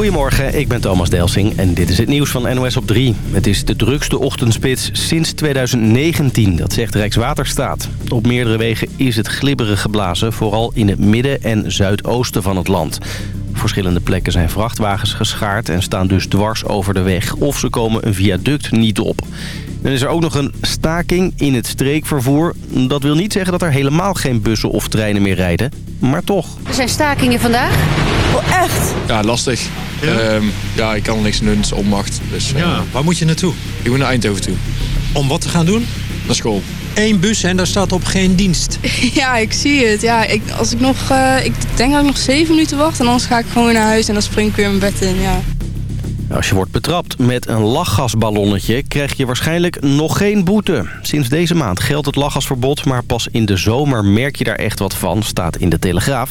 Goedemorgen, ik ben Thomas Delsing en dit is het nieuws van NOS op 3. Het is de drukste ochtendspits sinds 2019, dat zegt Rijkswaterstaat. Op meerdere wegen is het glibberig geblazen, vooral in het midden en zuidoosten van het land. Op verschillende plekken zijn vrachtwagens geschaard en staan dus dwars over de weg... of ze komen een viaduct niet op. Dan is er ook nog een staking in het streekvervoer. Dat wil niet zeggen dat er helemaal geen bussen of treinen meer rijden, maar toch. Er zijn stakingen vandaag. Oh, echt? Ja, lastig. Ja? Ja, ja ik kan niks doen, het is onmacht. Dus, eh, Ja, waar moet je naartoe? Ik moet naar Eindhoven toe, Om wat te gaan doen? naar school. Eén bus en daar staat op geen dienst. Ja, ik zie het. Ja, ik, als ik nog, eh, ik denk dat ik nog zeven minuten wacht en anders ga ik gewoon weer naar huis en dan spring ik weer mijn bed in. Ja. Als je wordt betrapt met een lachgasballonnetje... krijg je waarschijnlijk nog geen boete. Sinds deze maand geldt het lachgasverbod... maar pas in de zomer merk je daar echt wat van, staat in de Telegraaf.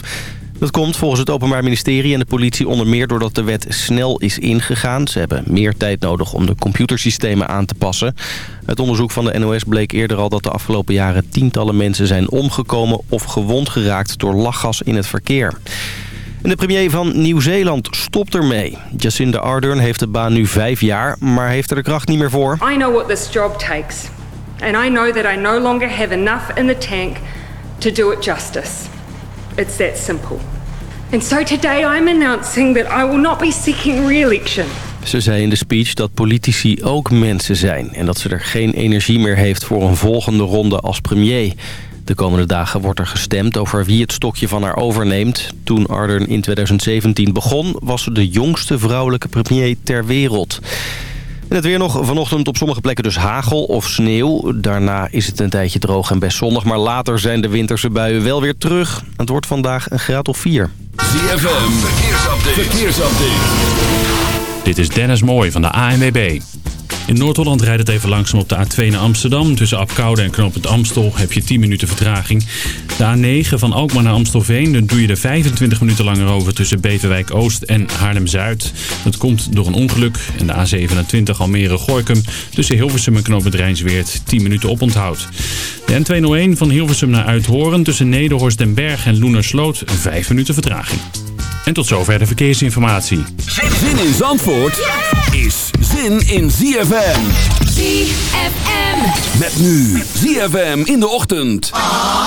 Dat komt volgens het Openbaar Ministerie en de politie onder meer... doordat de wet snel is ingegaan. Ze hebben meer tijd nodig om de computersystemen aan te passen. Het onderzoek van de NOS bleek eerder al dat de afgelopen jaren... tientallen mensen zijn omgekomen of gewond geraakt... door lachgas in het verkeer. En de premier van Nieuw-Zeeland stopt ermee. Jacinda Ardern heeft de baan nu vijf jaar, maar heeft er de kracht niet meer voor. I know what this job takes, and I know that I no longer have enough in the tank to do it justice. It's that simple. And so today I'm announcing that I will not be seeking re-election. Ze zei in de speech dat politici ook mensen zijn... en dat ze er geen energie meer heeft voor een volgende ronde als premier. De komende dagen wordt er gestemd over wie het stokje van haar overneemt. Toen Ardern in 2017 begon, was ze de jongste vrouwelijke premier ter wereld. En het weer nog vanochtend op sommige plekken dus hagel of sneeuw. Daarna is het een tijdje droog en best zonnig. Maar later zijn de winterse buien wel weer terug. Het wordt vandaag een graad of 4. ZFM, verkeersupdate. verkeersupdate. Dit is Dennis Mooij van de ANWB. In Noord-Holland rijdt het even langzaam op de A2 naar Amsterdam. Tussen Apkoude en Knoopend Amstel heb je 10 minuten vertraging. De A9 van Alkmaar naar Amstelveen, dan doe je er 25 minuten langer over tussen Beverwijk Oost en Haarlem-Zuid. Dat komt door een ongeluk. En de A27 Almere-Gorkum tussen Hilversum en Knoopend Rijnsweert 10 minuten oponthoud. De N201 van Hilversum naar Uithoren tussen Nederhorst den Berg en Loenersloot 5 minuten vertraging. En tot zover de verkeersinformatie. Zin in Zandvoort is zin in ZFM. ZFM. Met nu ZFM in de ochtend. Have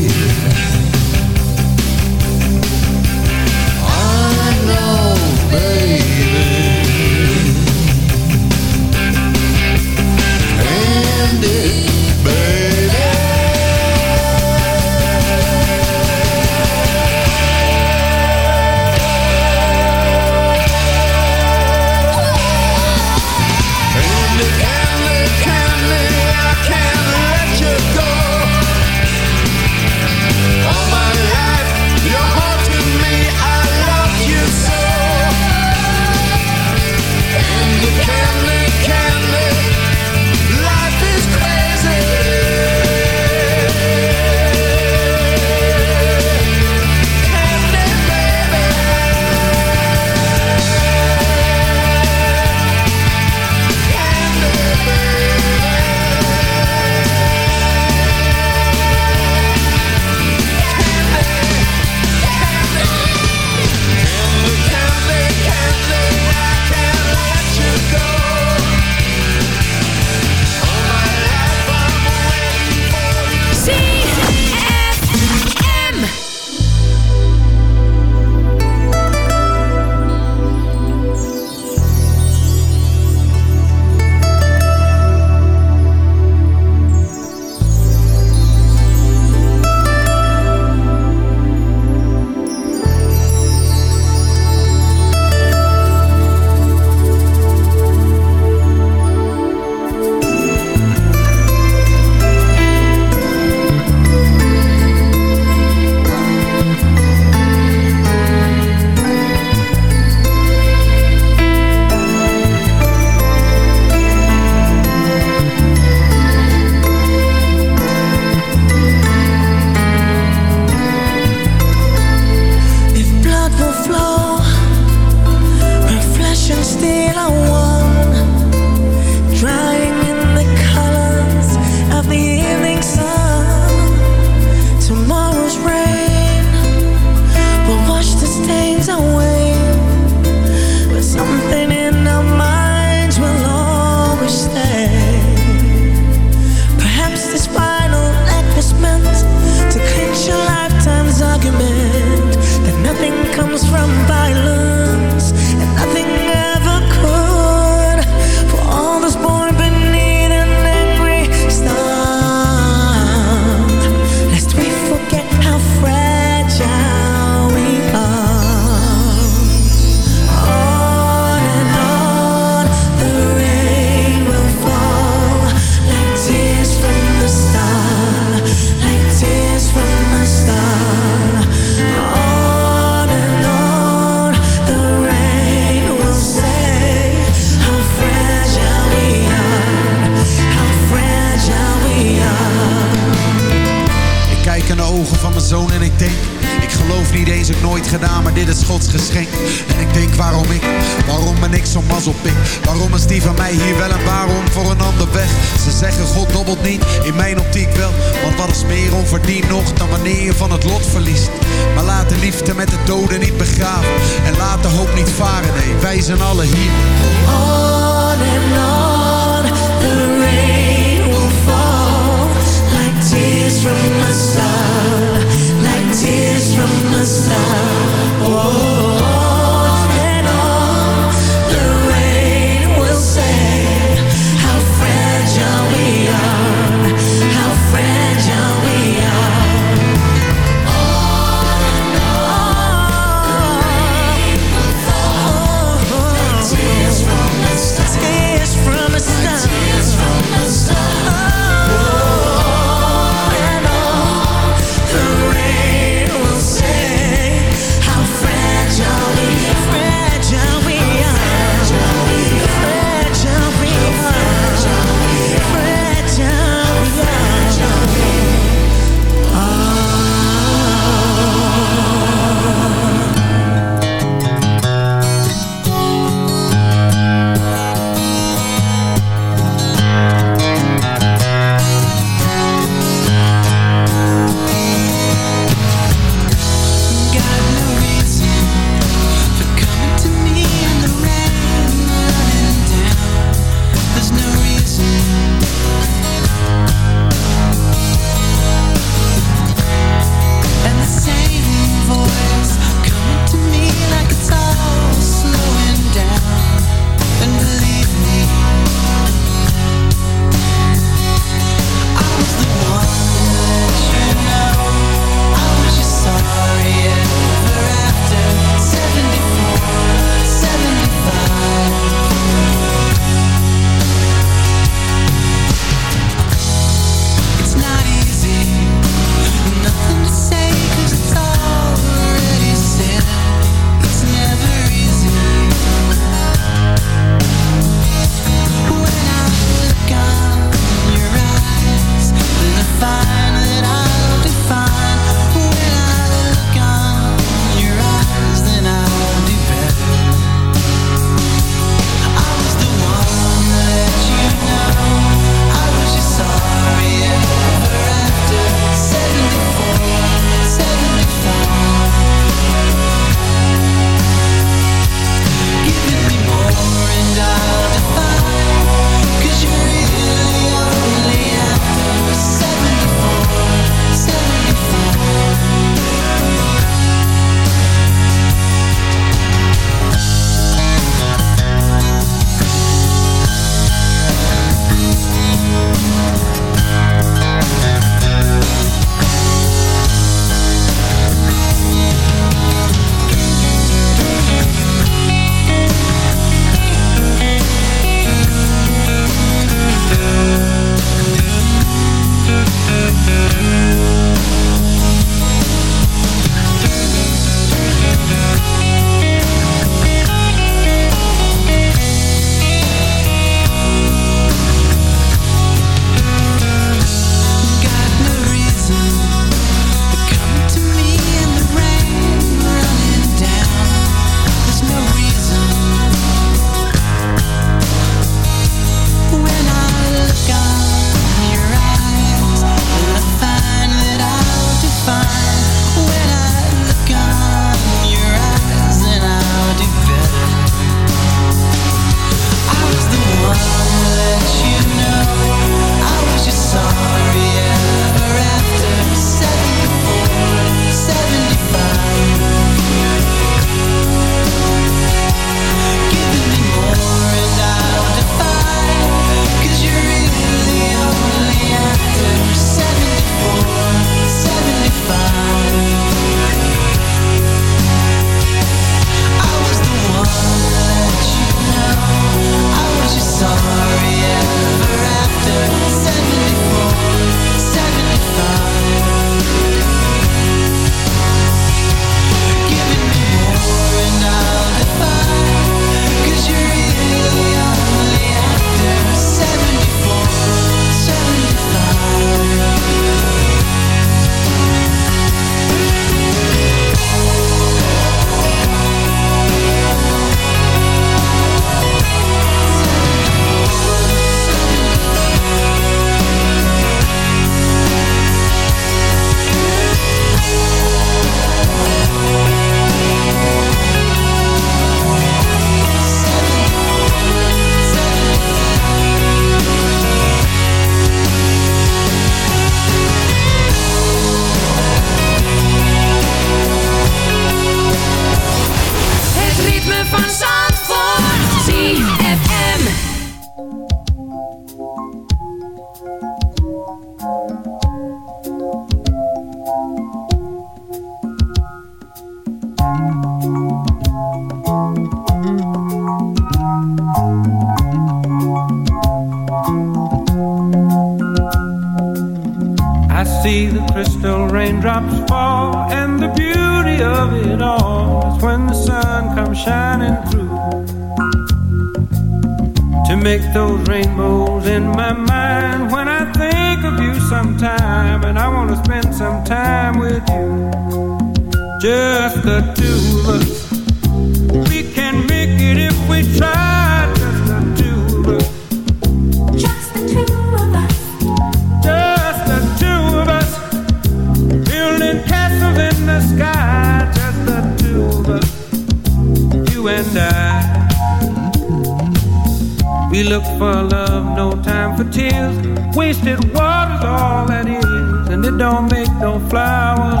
I was.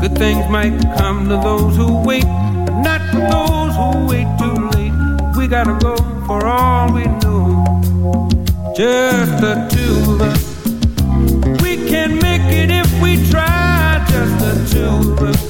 Good things might come to those who wait, not for those who wait too late. We gotta go for all we know. Just the two of us. We can make it if we try. Just the two of us.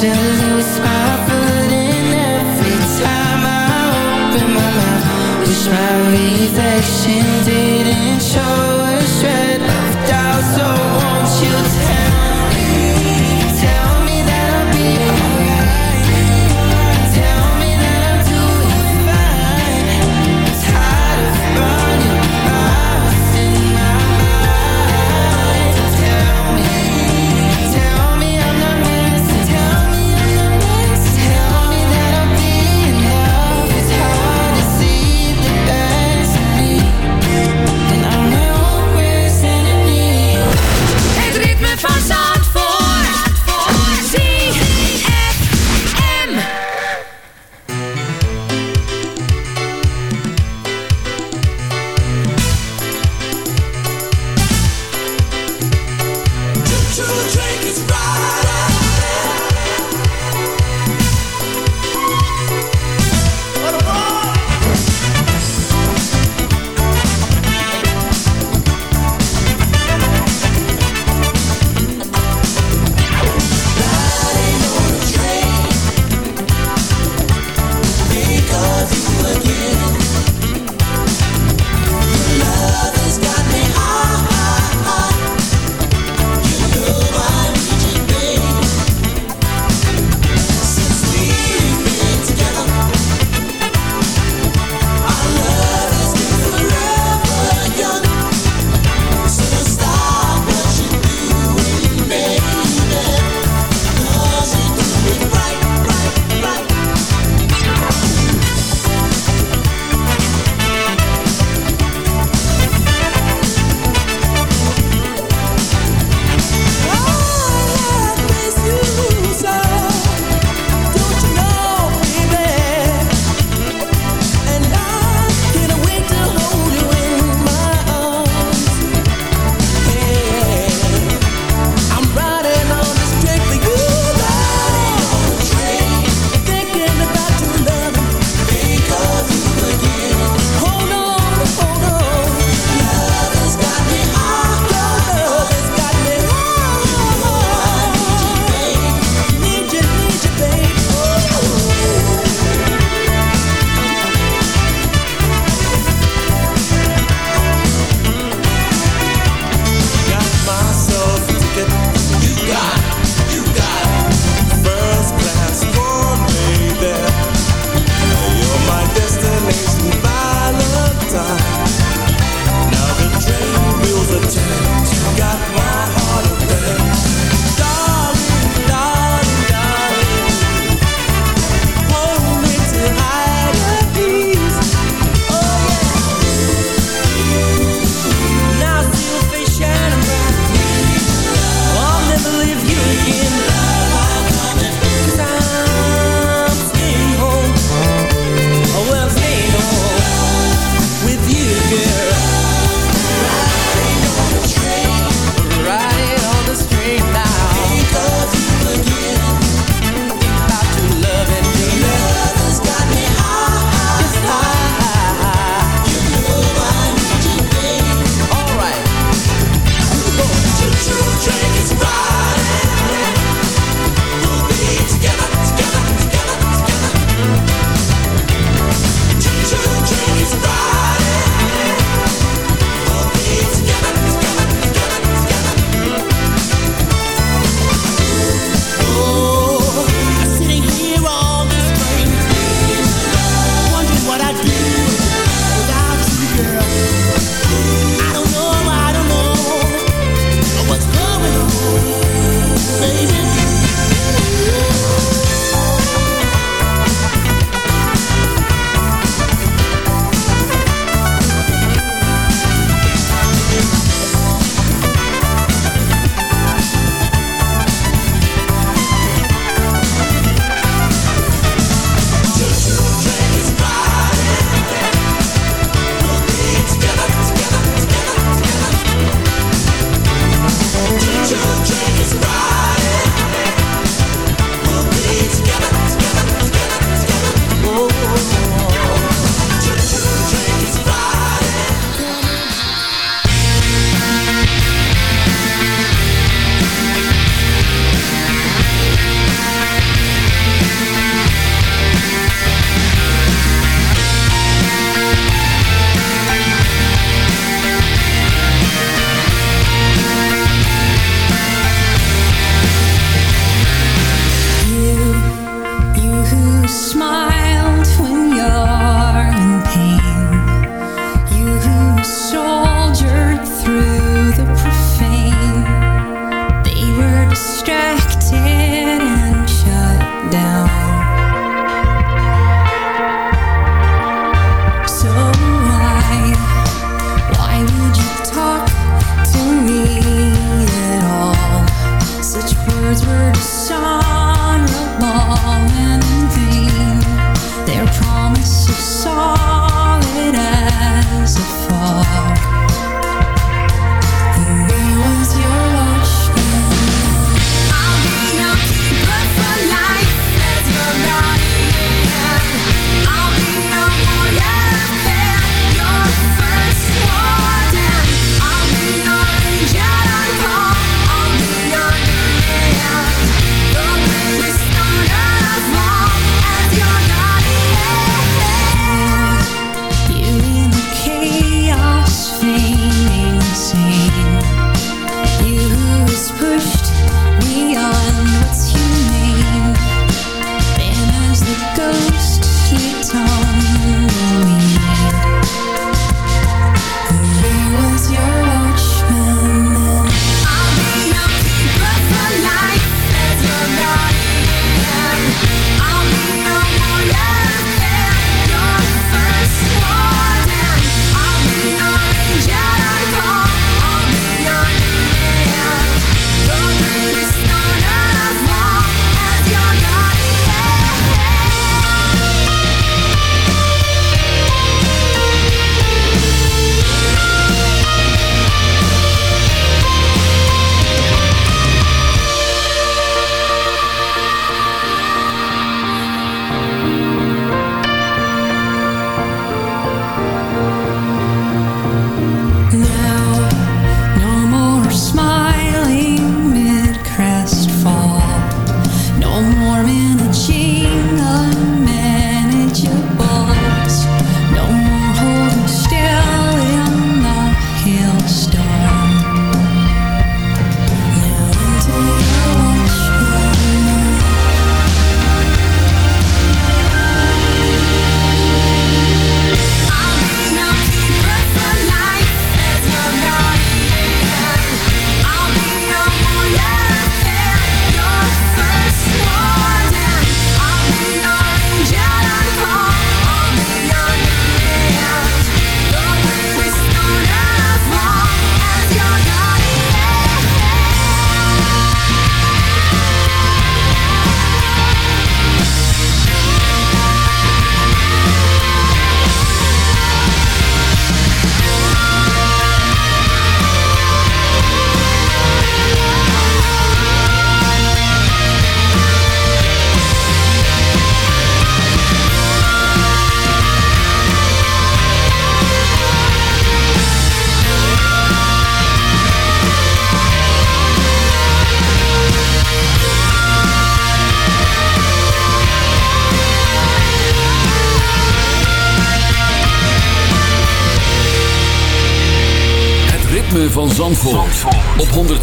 still